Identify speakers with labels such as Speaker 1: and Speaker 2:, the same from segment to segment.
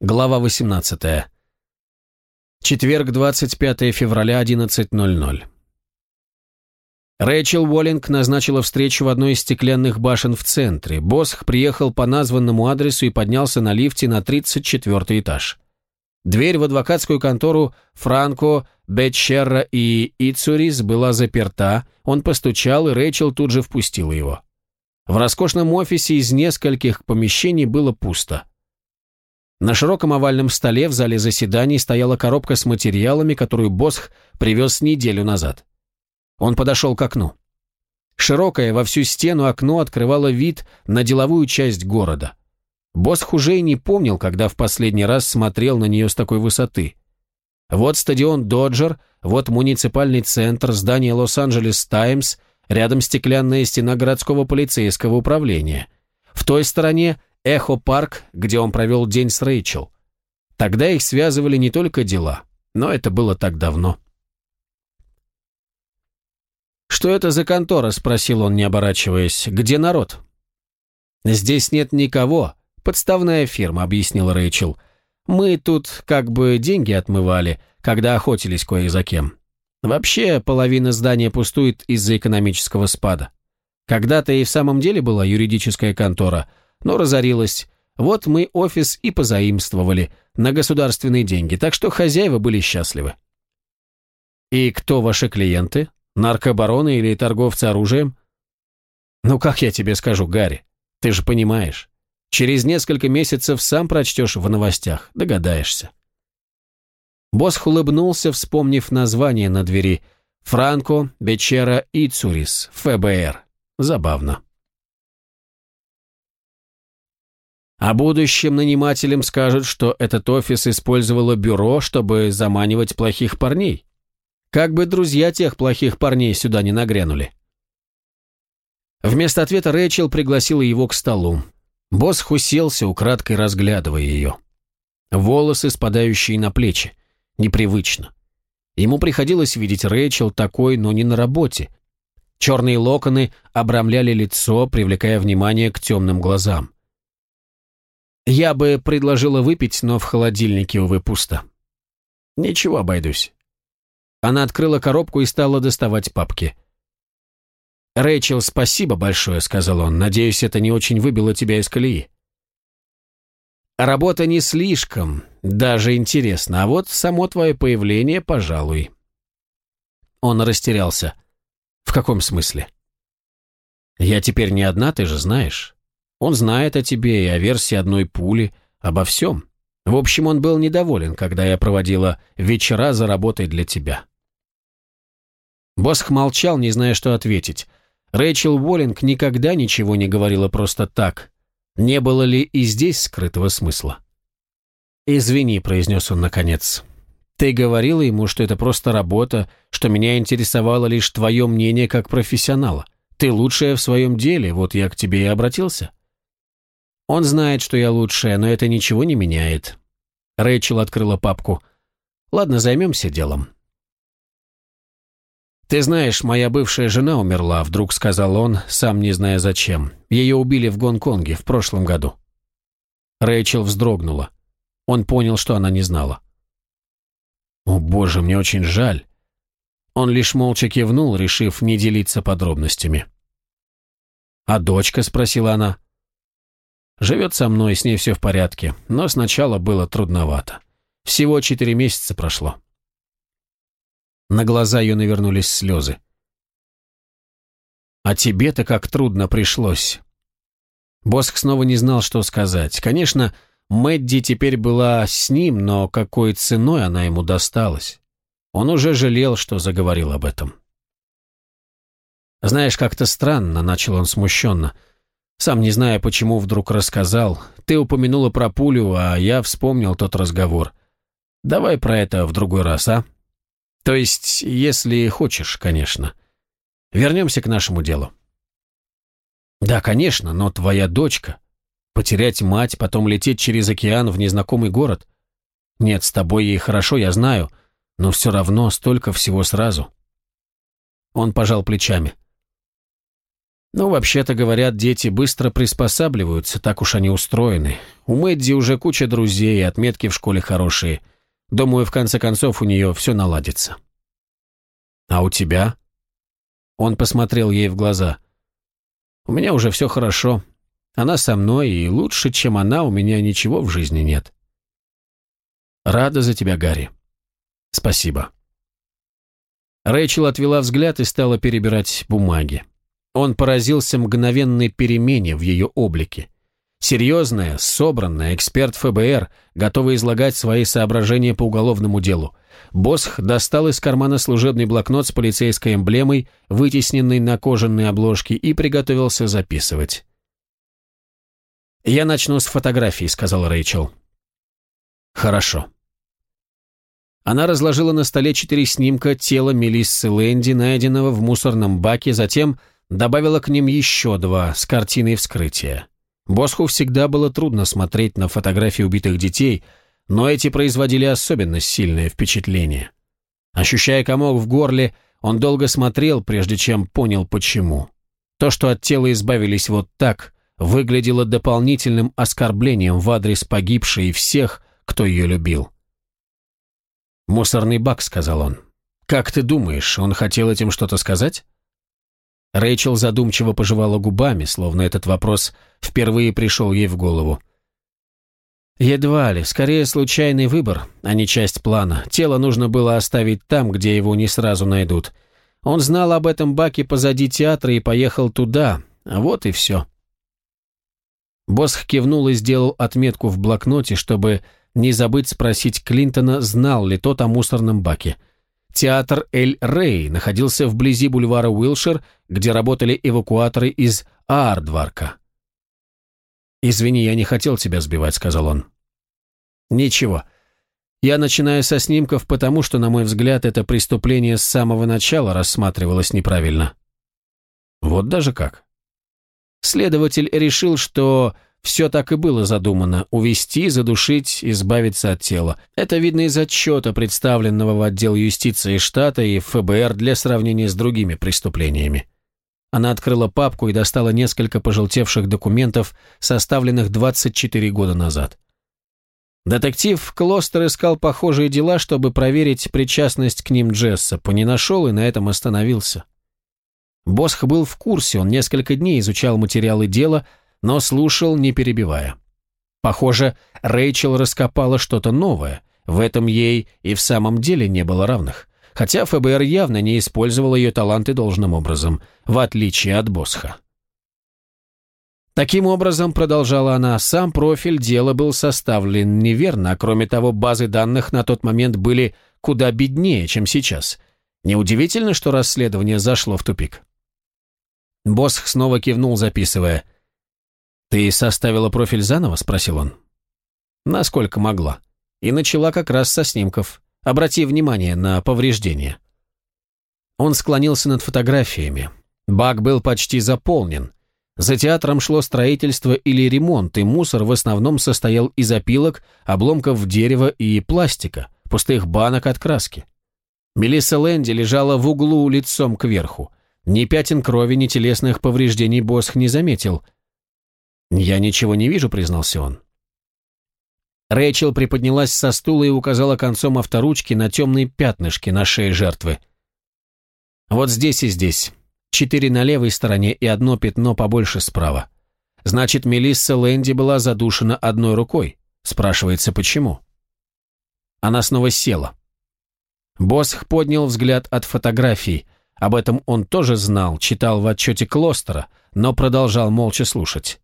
Speaker 1: Глава 18. Четверг, 25 февраля, 11.00. Рэйчел Уоллинг назначила встречу в одной из стеклянных башен в центре. Босх приехал по названному адресу и поднялся на лифте на 34 этаж. Дверь в адвокатскую контору Франко, Бетчерра и Ицурис была заперта, он постучал, и Рэйчел тут же впустила его. В роскошном офисе из нескольких помещений было пусто. На широком овальном столе в зале заседаний стояла коробка с материалами, которую Босх привез неделю назад. Он подошел к окну. Широкое во всю стену окно открывало вид на деловую часть города. Босх уже и не помнил, когда в последний раз смотрел на нее с такой высоты. Вот стадион «Доджер», вот муниципальный центр, здание «Лос-Анджелес Таймс», рядом стеклянная стена городского полицейского управления. В той стороне Эхо-парк, где он провел день с Рэйчел. Тогда их связывали не только дела, но это было так давно. «Что это за контора?» – спросил он, не оборачиваясь. «Где народ?» «Здесь нет никого. Подставная фирма», – объяснил Рэйчел. «Мы тут как бы деньги отмывали, когда охотились кое за кем. Вообще, половина здания пустует из-за экономического спада. Когда-то и в самом деле была юридическая контора – но разорилась. Вот мы офис и позаимствовали на государственные деньги, так что хозяева были счастливы. И кто ваши клиенты? Наркобароны или торговцы оружием? Ну как я тебе скажу, Гарри? Ты же понимаешь. Через несколько месяцев сам прочтешь в новостях, догадаешься. Босх улыбнулся, вспомнив название на двери. Франко Бечера Ицурис, ФБР. Забавно. А будущим нанимателям скажут, что этот офис использовало бюро, чтобы заманивать плохих парней. Как бы друзья тех плохих парней сюда не нагрянули. Вместо ответа Рэйчел пригласила его к столу. Босс уселся, украдкой разглядывая ее. Волосы, спадающие на плечи. Непривычно. Ему приходилось видеть Рэйчел такой, но не на работе. Черные локоны обрамляли лицо, привлекая внимание к темным глазам. Я бы предложила выпить, но в холодильнике, увы, пусто. Ничего, обойдусь. Она открыла коробку и стала доставать папки. «Рэйчел, спасибо большое», — сказал он. «Надеюсь, это не очень выбило тебя из колеи». «Работа не слишком, даже интересно, а вот само твое появление, пожалуй». Он растерялся. «В каком смысле?» «Я теперь не одна, ты же знаешь. Он знает о тебе и о версии одной пули, обо всем. В общем, он был недоволен, когда я проводила вечера за работой для тебя». Босх молчал, не зная, что ответить. Рэйчел Уоллинг никогда ничего не говорила просто так. Не было ли и здесь скрытого смысла? «Извини», — произнес он наконец. «Ты говорила ему, что это просто работа, что меня интересовало лишь твое мнение как профессионала. Ты лучшая в своем деле, вот я к тебе и обратился». Он знает, что я лучшая, но это ничего не меняет. Рэйчел открыла папку. Ладно, займемся делом. «Ты знаешь, моя бывшая жена умерла», — вдруг сказал он, сам не зная зачем. Ее убили в Гонконге в прошлом году. Рэйчел вздрогнула. Он понял, что она не знала. «О, боже, мне очень жаль». Он лишь молча кивнул, решив не делиться подробностями. «А дочка?» — спросила она. Живет со мной, с ней все в порядке, но сначала было трудновато. Всего четыре месяца прошло. На глаза ее навернулись слезы. «А тебе-то как трудно пришлось!» Боск снова не знал, что сказать. Конечно, Мэдди теперь была с ним, но какой ценой она ему досталась? Он уже жалел, что заговорил об этом. «Знаешь, как-то странно», — начал он смущенно, — сам не зная, почему вдруг рассказал. Ты упомянула про пулю, а я вспомнил тот разговор. Давай про это в другой раз, а? То есть, если хочешь, конечно. Вернемся к нашему делу. Да, конечно, но твоя дочка. Потерять мать, потом лететь через океан в незнакомый город. Нет, с тобой ей хорошо, я знаю, но все равно столько всего сразу. Он пожал плечами. Ну, вообще-то, говорят, дети быстро приспосабливаются, так уж они устроены. У Мэдди уже куча друзей, отметки в школе хорошие. Думаю, в конце концов у нее все наладится. А у тебя? Он посмотрел ей в глаза. У меня уже все хорошо. Она со мной, и лучше, чем она, у меня ничего в жизни нет. Рада за тебя, Гарри. Спасибо. Рэйчел отвела взгляд и стала перебирать бумаги. Он поразился мгновенной перемене в ее облике. Серьезная, собранная, эксперт ФБР, готовый излагать свои соображения по уголовному делу. Босх достал из кармана служебный блокнот с полицейской эмблемой, вытесненной на кожаной обложке, и приготовился записывать. «Я начну с фотографии», — сказал Рэйчел. «Хорошо». Она разложила на столе четыре снимка тела Мелиссы Лэнди, найденного в мусорном баке, затем добавила к ним еще два с картиной вскрытия. Босху всегда было трудно смотреть на фотографии убитых детей, но эти производили особенно сильное впечатление. Ощущая комок в горле, он долго смотрел, прежде чем понял, почему. То, что от тела избавились вот так, выглядело дополнительным оскорблением в адрес погибшей и всех, кто ее любил. «Мусорный бак», — сказал он. «Как ты думаешь, он хотел этим что-то сказать?» Рэйчел задумчиво пожевала губами, словно этот вопрос впервые пришел ей в голову. Едва ли, скорее случайный выбор, а не часть плана. Тело нужно было оставить там, где его не сразу найдут. Он знал об этом баке позади театра и поехал туда, вот и все. Босх кивнул и сделал отметку в блокноте, чтобы не забыть спросить Клинтона, знал ли тот о мусорном баке. Театр Эль-Рей находился вблизи бульвара Уилшир, где работали эвакуаторы из Аардварка. «Извини, я не хотел тебя сбивать», — сказал он. «Ничего. Я начинаю со снимков, потому что, на мой взгляд, это преступление с самого начала рассматривалось неправильно». «Вот даже как». Следователь решил, что все так и было задумано – увести, задушить, избавиться от тела. Это видно из отчета, представленного в отдел юстиции штата и ФБР для сравнения с другими преступлениями. Она открыла папку и достала несколько пожелтевших документов, составленных 24 года назад. Детектив Клостер искал похожие дела, чтобы проверить причастность к ним Джессопа, не нашел и на этом остановился. Босх был в курсе, он несколько дней изучал материалы дела – но слушал, не перебивая. Похоже, Рэйчел раскопала что-то новое, в этом ей и в самом деле не было равных, хотя ФБР явно не использовал ее таланты должным образом, в отличие от Босха. Таким образом, продолжала она, сам профиль дела был составлен неверно, а кроме того, базы данных на тот момент были куда беднее, чем сейчас. Неудивительно, что расследование зашло в тупик. Босх снова кивнул, записывая – «Ты составила профиль заново?» – спросил он. «Насколько могла. И начала как раз со снимков. Обрати внимание на повреждения». Он склонился над фотографиями. Бак был почти заполнен. За театром шло строительство или ремонт, и мусор в основном состоял из опилок, обломков дерева и пластика, пустых банок от краски. Мелисса Лэнди лежала в углу лицом кверху. Ни пятен крови, ни телесных повреждений Босх не заметил – «Я ничего не вижу», — признался он. Рэйчел приподнялась со стула и указала концом авторучки на темные пятнышки на шее жертвы. «Вот здесь и здесь. Четыре на левой стороне и одно пятно побольше справа. Значит, Мелисса Лэнди была задушена одной рукой. Спрашивается, почему?» Она снова села. Босх поднял взгляд от фотографий. Об этом он тоже знал, читал в отчете Клостера, но продолжал молча слушать.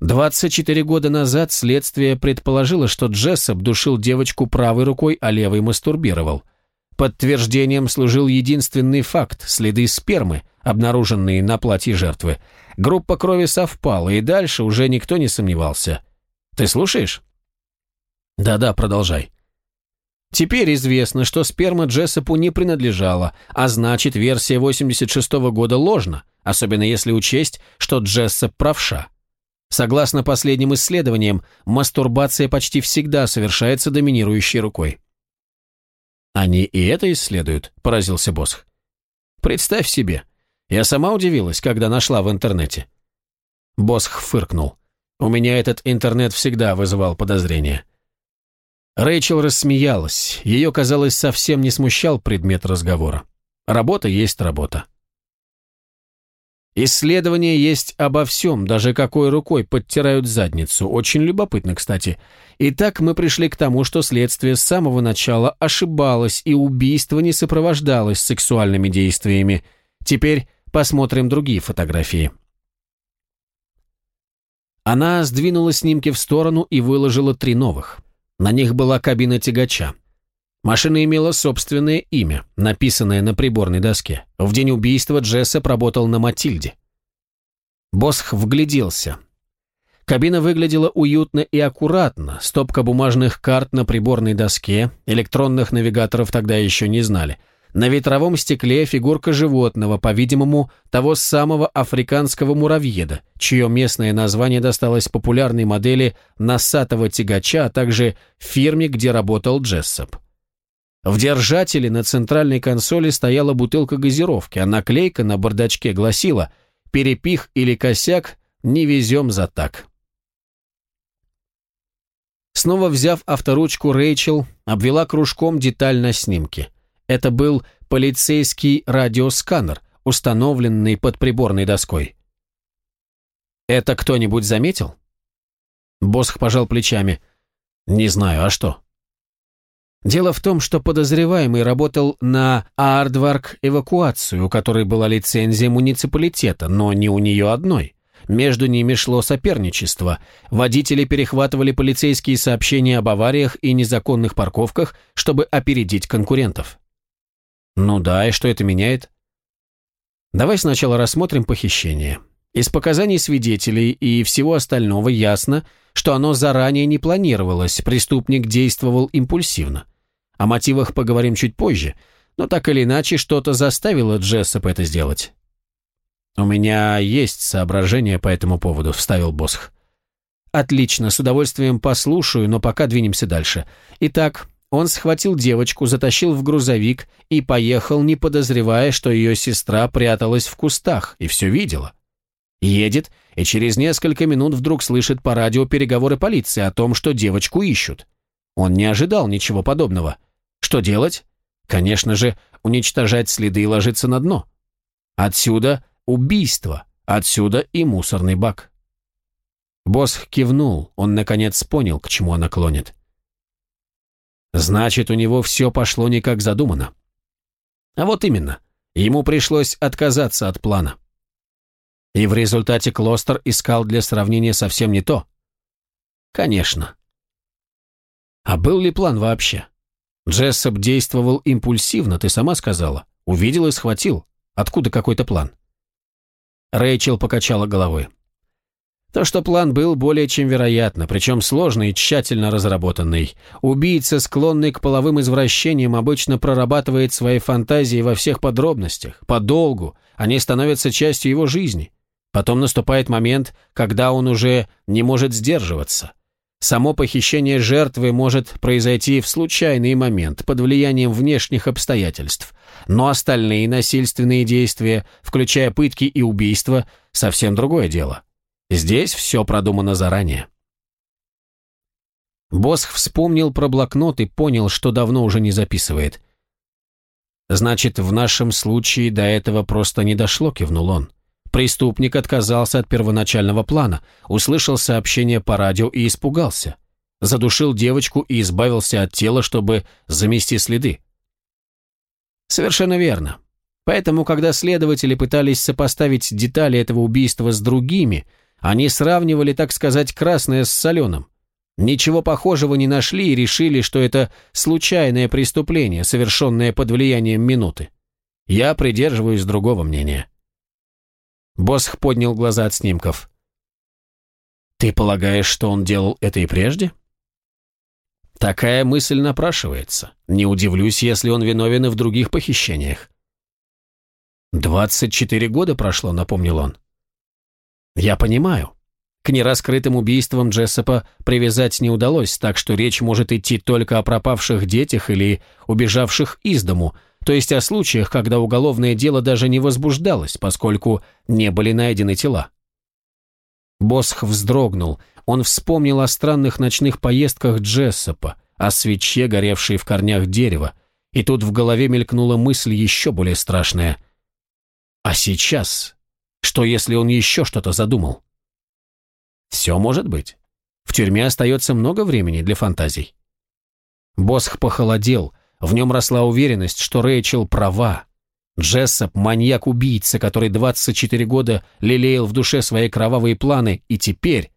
Speaker 1: 24 года назад следствие предположило, что Джессоп душил девочку правой рукой, а левой мастурбировал. Подтверждением служил единственный факт – следы спермы, обнаруженные на платье жертвы. Группа крови совпала, и дальше уже никто не сомневался. Ты слушаешь? Да-да, продолжай. Теперь известно, что сперма Джессопу не принадлежала, а значит, версия 86 -го года ложна, особенно если учесть, что Джессоп правша. Согласно последним исследованиям, мастурбация почти всегда совершается доминирующей рукой. «Они и это исследуют», — поразился Босх. «Представь себе, Я сама удивилась, когда нашла в интернете. Босх фыркнул. У меня этот интернет всегда вызывал подозрения. Рэйчел рассмеялась. Ее, казалось, совсем не смущал предмет разговора. Работа есть работа. Исследования есть обо всем, даже какой рукой подтирают задницу. Очень любопытно, кстати. Итак, мы пришли к тому, что следствие с самого начала ошибалось, и убийство не сопровождалось сексуальными действиями. Теперь посмотрим другие фотографии. Она сдвинула снимки в сторону и выложила три новых. На них была кабина тягача. Машина имела собственное имя, написанное на приборной доске. В день убийства Джессоп работал на Матильде. Босх вгляделся. Кабина выглядела уютно и аккуратно, стопка бумажных карт на приборной доске, электронных навигаторов тогда еще не знали. На ветровом стекле фигурка животного, по-видимому, того самого африканского муравьеда, чье местное название досталось популярной модели носатого тягача, а также фирме, где работал Джессоп. В держателе на центральной консоли стояла бутылка газировки, а наклейка на бардачке гласила «Перепих или косяк, не везем за так». Снова взяв авторучку, Рэйчел обвела кружком деталь на снимке – это был полицейский радиосканер, установленный под приборной доской. «Это кто-нибудь заметил?» Босх пожал плечами. «Не знаю, а что?» Дело в том, что подозреваемый работал на Аардварк эвакуацию, у которой была лицензия муниципалитета, но не у нее одной. Между ними шло соперничество. Водители перехватывали полицейские сообщения об авариях и незаконных парковках, чтобы опередить конкурентов. Ну да, и что это меняет? Давай сначала рассмотрим похищение. Из показаний свидетелей и всего остального ясно, что оно заранее не планировалось, преступник действовал импульсивно. О мотивах поговорим чуть позже, но так или иначе что-то заставило Джессоп это сделать. «У меня есть соображения по этому поводу», — вставил Босх. «Отлично, с удовольствием послушаю, но пока двинемся дальше. Итак, он схватил девочку, затащил в грузовик и поехал, не подозревая, что ее сестра пряталась в кустах и все видела. Едет, и через несколько минут вдруг слышит по радио переговоры полиции о том, что девочку ищут. Он не ожидал ничего подобного. Что делать? Конечно же, уничтожать следы и ложиться на дно. Отсюда убийство, отсюда и мусорный бак. Босс кивнул, он наконец понял, к чему она клонит. Значит, у него все пошло не как задумано. А вот именно, ему пришлось отказаться от плана. И в результате Клостер искал для сравнения совсем не то. Конечно. А был ли план вообще? Джессоп действовал импульсивно, ты сама сказала. Увидел и схватил. Откуда какой-то план? Рэйчел покачала головой. То, что план был более чем вероятно, причем сложный и тщательно разработанный. Убийца, склонный к половым извращениям, обычно прорабатывает свои фантазии во всех подробностях, подолгу, они становятся частью его жизни. Потом наступает момент, когда он уже не может сдерживаться. Само похищение жертвы может произойти в случайный момент, под влиянием внешних обстоятельств. Но остальные насильственные действия, включая пытки и убийства, совсем другое дело. Здесь все продумано заранее. Босх вспомнил про блокнот и понял, что давно уже не записывает. «Значит, в нашем случае до этого просто не дошло», — кивнул он. Преступник отказался от первоначального плана, услышал сообщение по радио и испугался. Задушил девочку и избавился от тела, чтобы замести следы. Совершенно верно. Поэтому, когда следователи пытались сопоставить детали этого убийства с другими, они сравнивали, так сказать, красное с соленым. Ничего похожего не нашли и решили, что это случайное преступление, совершенное под влиянием минуты. Я придерживаюсь другого мнения. Босх поднял глаза от снимков. «Ты полагаешь, что он делал это и прежде?» «Такая мысль напрашивается. Не удивлюсь, если он виновен и в других похищениях». «Двадцать четыре года прошло», — напомнил он. Я понимаю. К нераскрытым убийствам Джессопа привязать не удалось, так что речь может идти только о пропавших детях или убежавших из дому. То есть о случаях, когда уголовное дело даже не возбуждалось, поскольку не были найдены тела. Босх вздрогнул, он вспомнил о странных ночных поездках Джессопа, о свече, горевшей в корнях дерева, и тут в голове мелькнула мысль еще более страшная. А сейчас? Что, если он еще что-то задумал? Все может быть. В тюрьме остается много времени для фантазий. Босх похолодел, в нем росла уверенность, что Рэйчел права. Джессоп – маньяк-убийца, который 24 года лелеял в душе свои кровавые планы, и теперь...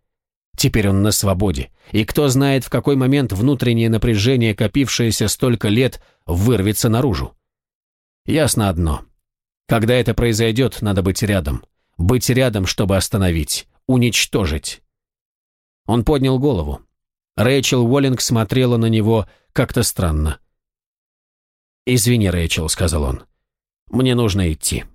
Speaker 1: Теперь он на свободе. И кто знает, в какой момент внутреннее напряжение, копившееся столько лет, вырвется наружу. Ясно одно. Когда это произойдет, надо быть рядом. Быть рядом, чтобы остановить, уничтожить. Он поднял голову. Рэйчел Уоллинг смотрела на него как-то странно. «Извини, Рэйчел», — сказал он. «Мне нужно идти».